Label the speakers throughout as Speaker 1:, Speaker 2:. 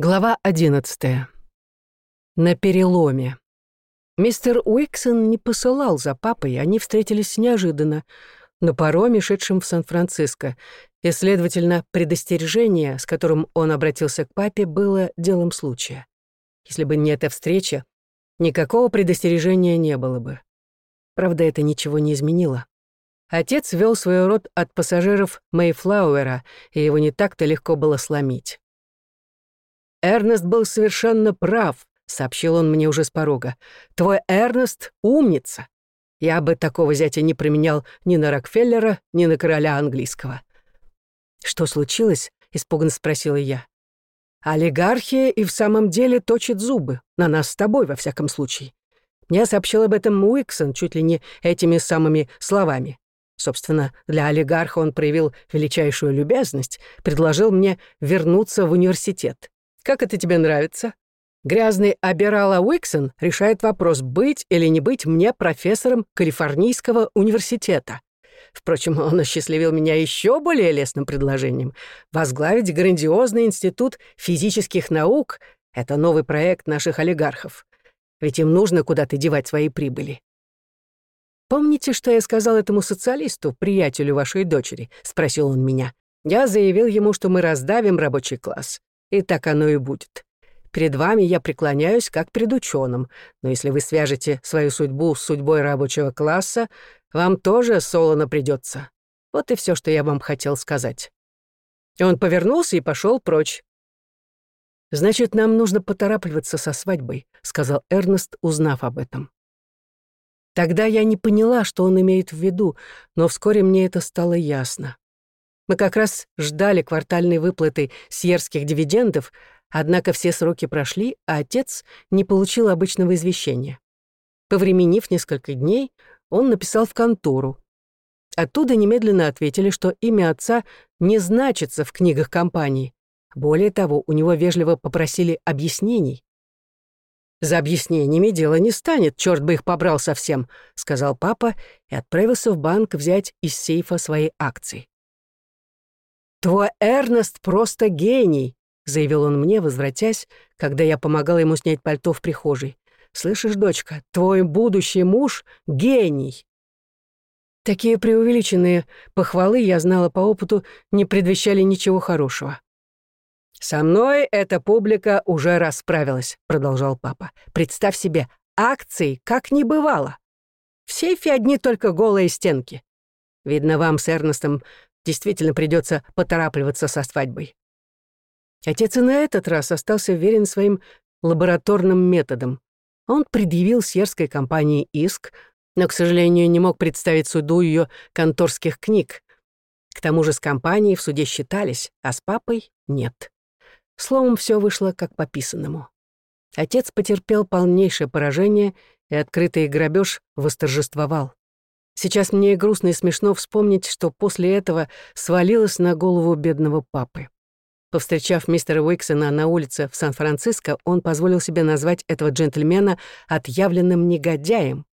Speaker 1: Глава одиннадцатая. На переломе. Мистер Уиксон не посылал за папой, они встретились неожиданно, на пароме, шедшем в Сан-Франциско, и, следовательно, предостережение, с которым он обратился к папе, было делом случая. Если бы не эта встреча, никакого предостережения не было бы. Правда, это ничего не изменило. Отец вел свой род от пассажиров Мэйфлауэра, и его не так-то легко было сломить. «Эрнест был совершенно прав», — сообщил он мне уже с порога. «Твой Эрнест — умница. Я бы такого зятя не применял ни на Рокфеллера, ни на короля английского». «Что случилось?» — испуганно спросила я. «Олигархия и в самом деле точит зубы. На нас с тобой, во всяком случае. Мне сообщил об этом Уиксон чуть ли не этими самыми словами. Собственно, для олигарха он проявил величайшую любезность, предложил мне вернуться в университет. Как это тебе нравится? Грязный Аберала Уиксон решает вопрос, быть или не быть мне профессором Калифорнийского университета. Впрочем, он осчастливил меня еще более лестным предложением — возглавить грандиозный институт физических наук. Это новый проект наших олигархов. Ведь им нужно куда-то девать свои прибыли. «Помните, что я сказал этому социалисту, приятелю вашей дочери?» — спросил он меня. Я заявил ему, что мы раздавим рабочий класс. И так оно и будет. Перед вами я преклоняюсь как перед ученым, но если вы свяжете свою судьбу с судьбой рабочего класса, вам тоже солоно придется. Вот и все, что я вам хотел сказать». И он повернулся и пошел прочь. «Значит, нам нужно поторапливаться со свадьбой», — сказал Эрнест, узнав об этом. Тогда я не поняла, что он имеет в виду, но вскоре мне это стало ясно. Мы как раз ждали квартальной выплаты сьерских дивидендов, однако все сроки прошли, а отец не получил обычного извещения. Повременив несколько дней, он написал в контору. Оттуда немедленно ответили, что имя отца не значится в книгах компании. Более того, у него вежливо попросили объяснений. «За объяснениями дело не станет, черт бы их побрал совсем», — сказал папа и отправился в банк взять из сейфа свои акции. «Твой Эрнест просто гений», — заявил он мне, возвратясь, когда я помогала ему снять пальто в прихожей. «Слышишь, дочка, твой будущий муж — гений». Такие преувеличенные похвалы, я знала по опыту, не предвещали ничего хорошего. «Со мной эта публика уже расправилась», — продолжал папа. «Представь себе, акций как не бывало. В сейфе одни только голые стенки. Видно, вам с Эрнестом действительно придется поторапливаться со свадьбой. Отец и на этот раз остался верен своим лабораторным методам. Он предъявил сьерской компании иск, но, к сожалению, не мог представить суду ее конторских книг. К тому же с компанией в суде считались, а с папой — нет. Словом, все вышло как по писанному. Отец потерпел полнейшее поражение, и открытый грабеж восторжествовал. Сейчас мне и грустно и смешно вспомнить, что после этого свалилось на голову бедного папы. Повстречав мистера Уиксона на улице в Сан-Франциско, он позволил себе назвать этого джентльмена отъявленным негодяем.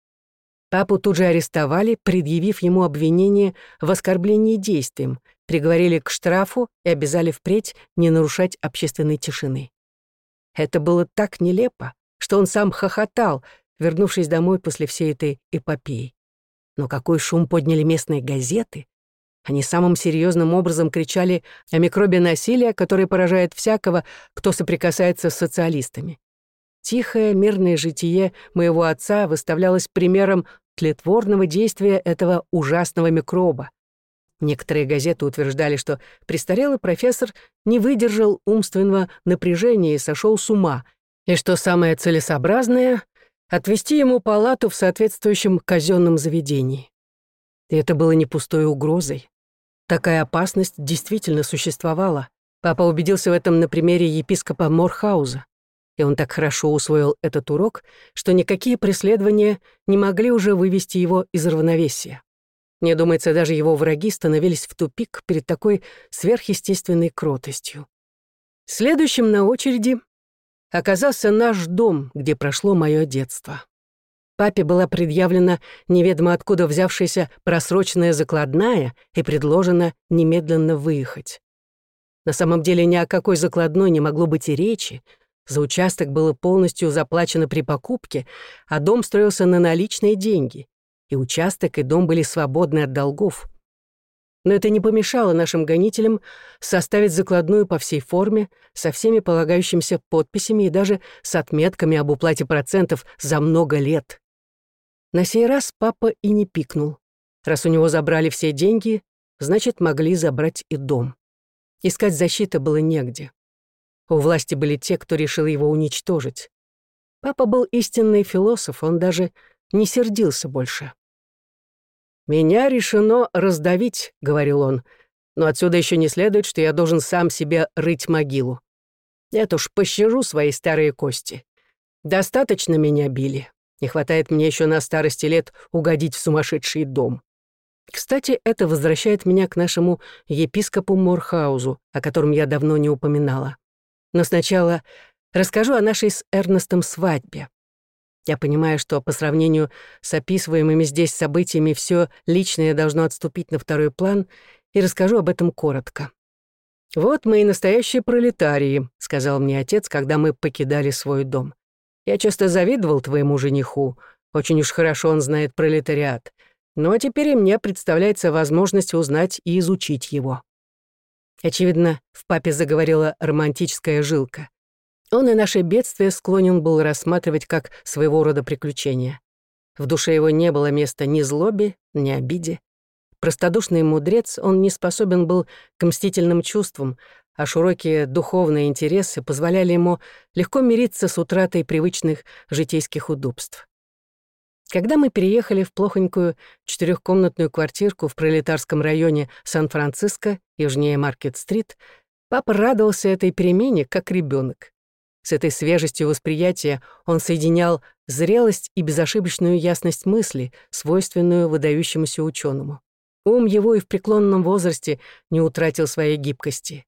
Speaker 1: Папу тут же арестовали, предъявив ему обвинение в оскорблении действием, приговорили к штрафу и обязали впредь не нарушать общественной тишины. Это было так нелепо, что он сам хохотал, вернувшись домой после всей этой эпопеи. Но какой шум подняли местные газеты! Они самым серьезным образом кричали о микробе насилия, который поражает всякого, кто соприкасается с социалистами. Тихое, мирное житие моего отца выставлялось примером тлетворного действия этого ужасного микроба. Некоторые газеты утверждали, что престарелый профессор не выдержал умственного напряжения и сошел с ума, и что самое целесообразное отвести ему палату в соответствующем казенном заведении. И это было не пустой угрозой. Такая опасность действительно существовала. Папа убедился в этом на примере епископа Морхауза. И он так хорошо усвоил этот урок, что никакие преследования не могли уже вывести его из равновесия. Мне думается, даже его враги становились в тупик перед такой сверхъестественной кротостью. Следующим на очереди оказался наш дом, где прошло мое детство. Папе была предъявлена неведомо откуда взявшаяся просроченная закладная и предложено немедленно выехать. На самом деле ни о какой закладной не могло быть и речи. За участок было полностью заплачено при покупке, а дом строился на наличные деньги. И участок, и дом были свободны от долгов. Но это не помешало нашим гонителям составить закладную по всей форме, со всеми полагающимися подписями и даже с отметками об уплате процентов за много лет. На сей раз папа и не пикнул. Раз у него забрали все деньги, значит, могли забрать и дом. Искать защиты было негде. У власти были те, кто решил его уничтожить. Папа был истинный философ, он даже не сердился больше. «Меня решено раздавить», — говорил он, «но отсюда еще не следует, что я должен сам себе рыть могилу. Нет уж, пощажу свои старые кости. Достаточно меня били. Не хватает мне еще на старости лет угодить в сумасшедший дом. Кстати, это возвращает меня к нашему епископу Морхаузу, о котором я давно не упоминала. Но сначала расскажу о нашей с Эрнестом свадьбе. Я понимаю, что по сравнению с описываемыми здесь событиями все личное должно отступить на второй план, и расскажу об этом коротко. «Вот мы и настоящие пролетарии», — сказал мне отец, когда мы покидали свой дом. «Я часто завидовал твоему жениху. Очень уж хорошо он знает пролетариат. Но теперь и мне представляется возможность узнать и изучить его». Очевидно, в папе заговорила романтическая жилка. Он и наше бедствие склонен был рассматривать как своего рода приключение. В душе его не было места ни злобе, ни обиде. Простодушный мудрец, он не способен был к мстительным чувствам, а широкие духовные интересы позволяли ему легко мириться с утратой привычных житейских удобств. Когда мы переехали в плохонькую четырехкомнатную квартирку в пролетарском районе Сан-Франциско, южнее Маркет-стрит, папа радовался этой перемене, как ребенок. С этой свежестью восприятия он соединял зрелость и безошибочную ясность мысли, свойственную выдающемуся ученому. Ум его и в преклонном возрасте не утратил своей гибкости.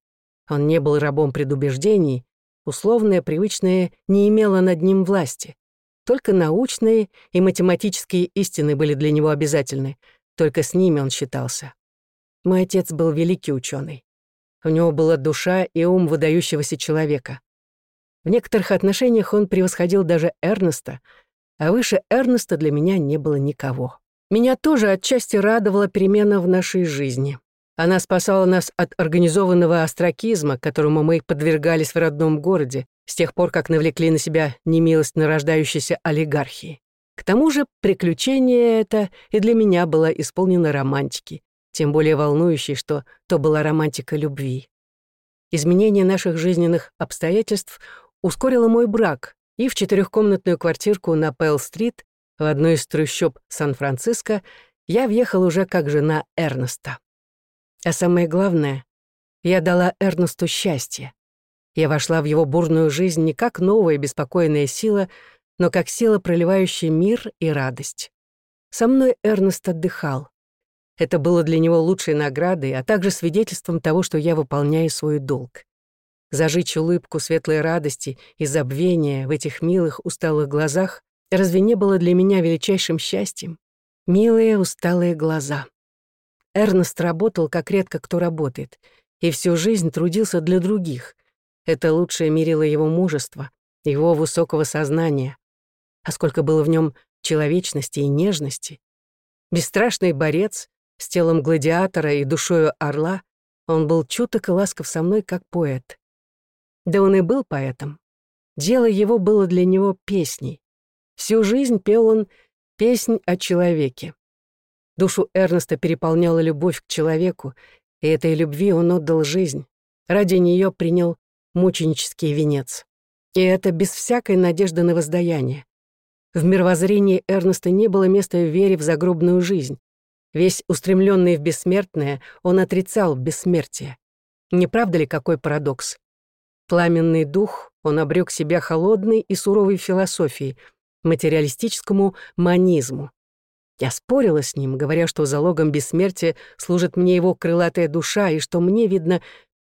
Speaker 1: Он не был рабом предубеждений, условное, привычное не имело над ним власти. Только научные и математические истины были для него обязательны, только с ними он считался. Мой отец был великий ученый. У него была душа и ум выдающегося человека. В некоторых отношениях он превосходил даже Эрнеста, а выше Эрнеста для меня не было никого. Меня тоже отчасти радовала перемена в нашей жизни. Она спасала нас от организованного остракизма, которому мы подвергались в родном городе, с тех пор, как навлекли на себя немилость нарождающейся олигархии. К тому же приключение это и для меня было исполнено романтики, тем более волнующей, что то была романтика любви. Изменение наших жизненных обстоятельств ускорила мой брак, и в четырехкомнатную квартирку на Пэл-стрит в одной из трущоб Сан-Франциско я въехал уже как жена Эрнеста. А самое главное, я дала Эрнесту счастье. Я вошла в его бурную жизнь не как новая беспокойная сила, но как сила, проливающая мир и радость. Со мной Эрнест отдыхал. Это было для него лучшей наградой, а также свидетельством того, что я выполняю свой долг зажечь улыбку светлой радости и забвения в этих милых усталых глазах, разве не было для меня величайшим счастьем? Милые усталые глаза. Эрнест работал, как редко кто работает, и всю жизнь трудился для других. Это лучшее мерило его мужества, его высокого сознания. А сколько было в нем человечности и нежности. Бесстрашный борец с телом гладиатора и душою орла, он был чуток и ласков со мной, как поэт. Да он и был поэтом. Дело его было для него песней. Всю жизнь пел он песнь о человеке. Душу Эрнеста переполняла любовь к человеку, и этой любви он отдал жизнь. Ради нее принял мученический венец. И это без всякой надежды на воздаяние. В мировоззрении Эрнеста не было места вере в загробную жизнь. Весь устремленный в бессмертное, он отрицал бессмертие. Не правда ли какой парадокс? Пламенный дух, он обрек себя холодной и суровой философией, материалистическому манизму. Я спорила с ним, говоря, что залогом бессмертия служит мне его крылатая душа, и что мне, видно,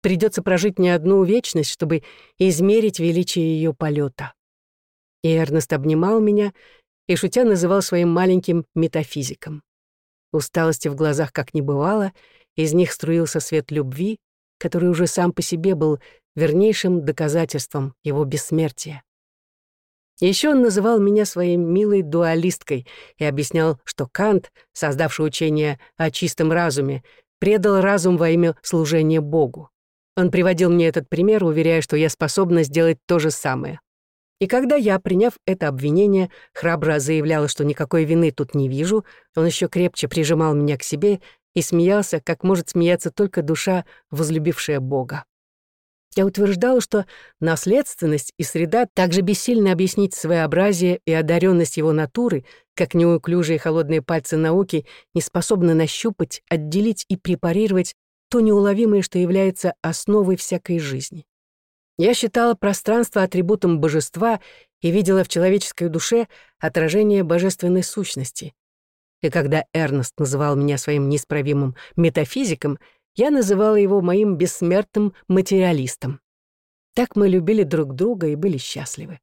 Speaker 1: придется прожить не одну вечность, чтобы измерить величие ее полета. И Эрнест обнимал меня и, шутя, называл своим маленьким метафизиком. Усталости в глазах как не бывало, из них струился свет любви, который уже сам по себе был вернейшим доказательством его бессмертия. Еще он называл меня своей милой дуалисткой и объяснял, что Кант, создавший учение о чистом разуме, предал разум во имя служения Богу. Он приводил мне этот пример, уверяя, что я способна сделать то же самое. И когда я, приняв это обвинение, храбро заявляла, что никакой вины тут не вижу, он еще крепче прижимал меня к себе и смеялся, как может смеяться только душа, возлюбившая Бога. Я утверждала, что наследственность и среда также бессильны объяснить своеобразие и одаренность его натуры, как неуклюжие холодные пальцы науки не способны нащупать, отделить и препарировать то неуловимое, что является основой всякой жизни. Я считала пространство атрибутом божества и видела в человеческой душе отражение божественной сущности. И когда Эрнест называл меня своим неисправимым метафизиком — я называла его моим бессмертным материалистом. Так мы любили друг друга и были счастливы.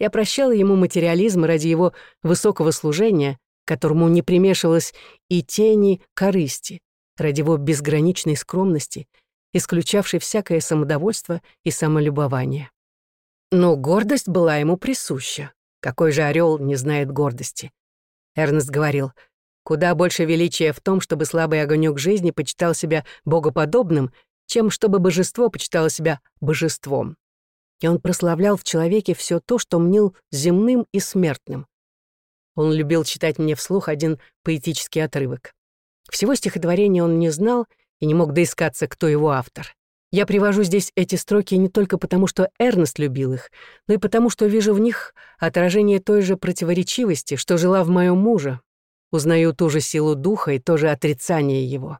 Speaker 1: Я прощала ему материализм ради его высокого служения, которому не примешивалось и тени корысти, ради его безграничной скромности, исключавшей всякое самодовольство и самолюбование. Но гордость была ему присуща. Какой же орел не знает гордости? Эрнест говорил — Куда больше величия в том, чтобы слабый огонек жизни почитал себя богоподобным, чем чтобы божество почитало себя божеством. И он прославлял в человеке все то, что мнил земным и смертным. Он любил читать мне вслух один поэтический отрывок. Всего стихотворения он не знал и не мог доискаться, кто его автор. Я привожу здесь эти строки не только потому, что Эрнест любил их, но и потому, что вижу в них отражение той же противоречивости, что жила в моем муже, узнаю ту же силу духа и то же отрицание его.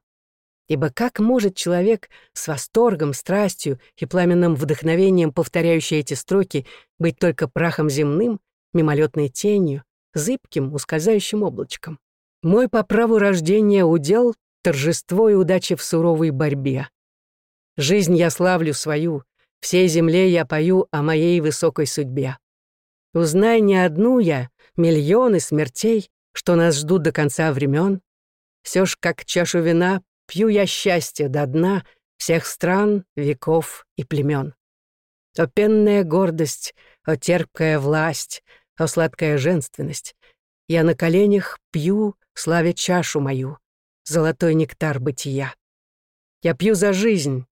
Speaker 1: Ибо как может человек с восторгом, страстью и пламенным вдохновением, повторяющий эти строки, быть только прахом земным, мимолетной тенью, зыбким, ускользающим облачком? Мой по праву рождения удел — торжество и удача в суровой борьбе. Жизнь я славлю свою, всей земле я пою о моей высокой судьбе. Узнай не одну я, миллионы смертей, что нас ждут до конца времен. Все ж, как чашу вина, пью я счастье до дна всех стран, веков и племен. О пенная гордость, о терпкая власть, о сладкая женственность. Я на коленях пью, славя чашу мою, золотой нектар бытия. Я пью за жизнь,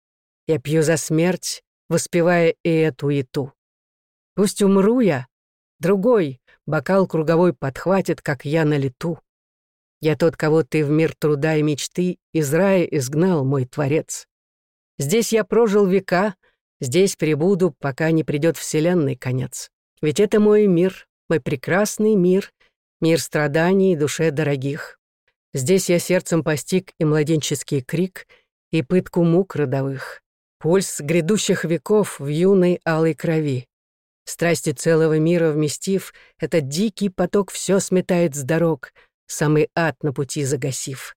Speaker 1: я пью за смерть, воспевая и эту, и ту. Пусть умру я, другой, Бокал круговой подхватит, как я на лету. Я тот, кого ты в мир труда и мечты из рая изгнал, мой творец. Здесь я прожил века, здесь прибуду, пока не придет вселенной конец. Ведь это мой мир, мой прекрасный мир, мир страданий душе дорогих. Здесь я сердцем постиг и младенческий крик, и пытку мук родовых, пульс грядущих веков в юной алой крови. Страсти целого мира вместив, этот дикий поток все сметает с дорог, самый ад на пути загасив.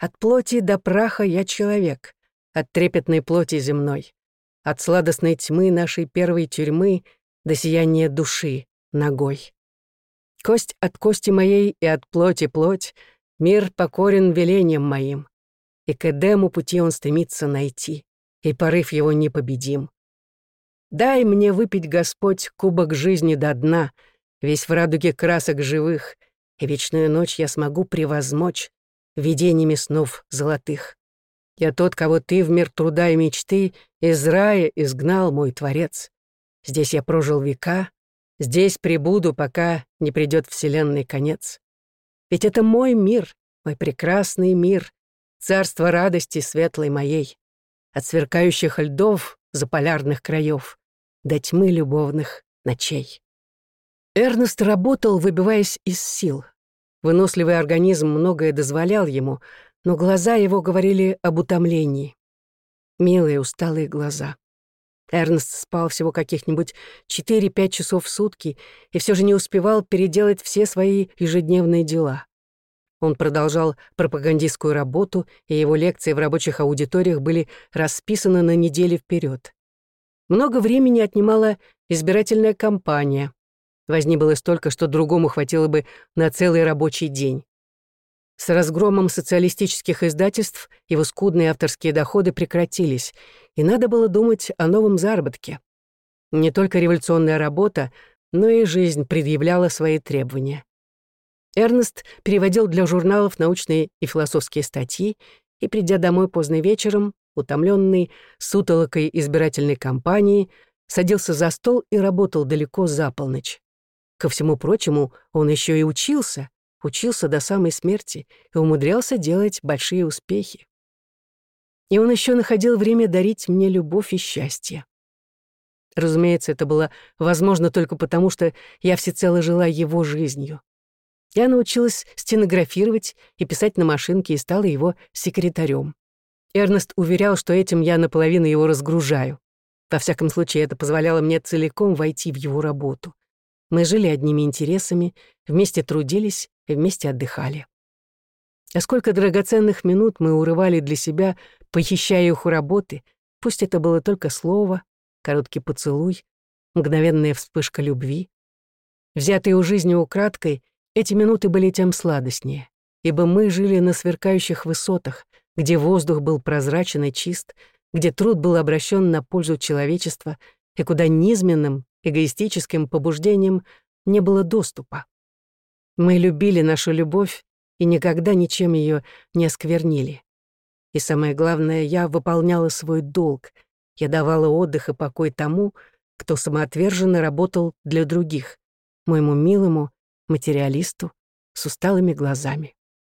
Speaker 1: От плоти до праха я человек, от трепетной плоти земной, от сладостной тьмы нашей первой тюрьмы до сияния души ногой. Кость от кости моей и от плоти плоть, мир покорен велением моим, и к Эдему пути он стремится найти, и порыв его непобедим. Дай мне выпить, Господь, кубок жизни до дна, весь в радуге красок живых, и вечную ночь я смогу превозмочь видениями снов золотых. Я тот, кого ты в мир труда и мечты из рая изгнал, мой Творец. Здесь я прожил века, здесь прибуду, пока не придет вселенной конец. Ведь это мой мир, мой прекрасный мир, царство радости светлой моей. От сверкающих льдов заполярных краев, до тьмы любовных ночей. Эрнест работал, выбиваясь из сил. Выносливый организм многое дозволял ему, но глаза его говорили об утомлении. Милые усталые глаза. Эрнест спал всего каких-нибудь 4-5 часов в сутки и все же не успевал переделать все свои ежедневные дела. Он продолжал пропагандистскую работу, и его лекции в рабочих аудиториях были расписаны на недели вперед. Много времени отнимала избирательная кампания. Возни было столько, что другому хватило бы на целый рабочий день. С разгромом социалистических издательств его скудные авторские доходы прекратились, и надо было думать о новом заработке. Не только революционная работа, но и жизнь предъявляла свои требования. Эрнест переводил для журналов научные и философские статьи и, придя домой поздно вечером, утомленный сутолокой избирательной кампании, садился за стол и работал далеко за полночь. Ко всему прочему, он еще и учился, учился до самой смерти и умудрялся делать большие успехи. И он еще находил время дарить мне любовь и счастье. Разумеется, это было возможно только потому, что я всецело жила его жизнью. Я научилась стенографировать и писать на машинке и стала его секретарем. Эрнест уверял, что этим я наполовину его разгружаю. Во всяком случае, это позволяло мне целиком войти в его работу. Мы жили одними интересами, вместе трудились и вместе отдыхали. А сколько драгоценных минут мы урывали для себя, похищая их у работы, пусть это было только слово, короткий поцелуй, мгновенная вспышка любви. Взятые у жизни украдкой, эти минуты были тем сладостнее, ибо мы жили на сверкающих высотах, где воздух был прозрачен и чист, где труд был обращен на пользу человечества и куда низменным, эгоистическим побуждением не было доступа. Мы любили нашу любовь и никогда ничем ее не осквернили. И самое главное, я выполняла свой долг. Я давала отдых и покой тому, кто самоотверженно работал для других, моему милому, материалисту с усталыми глазами.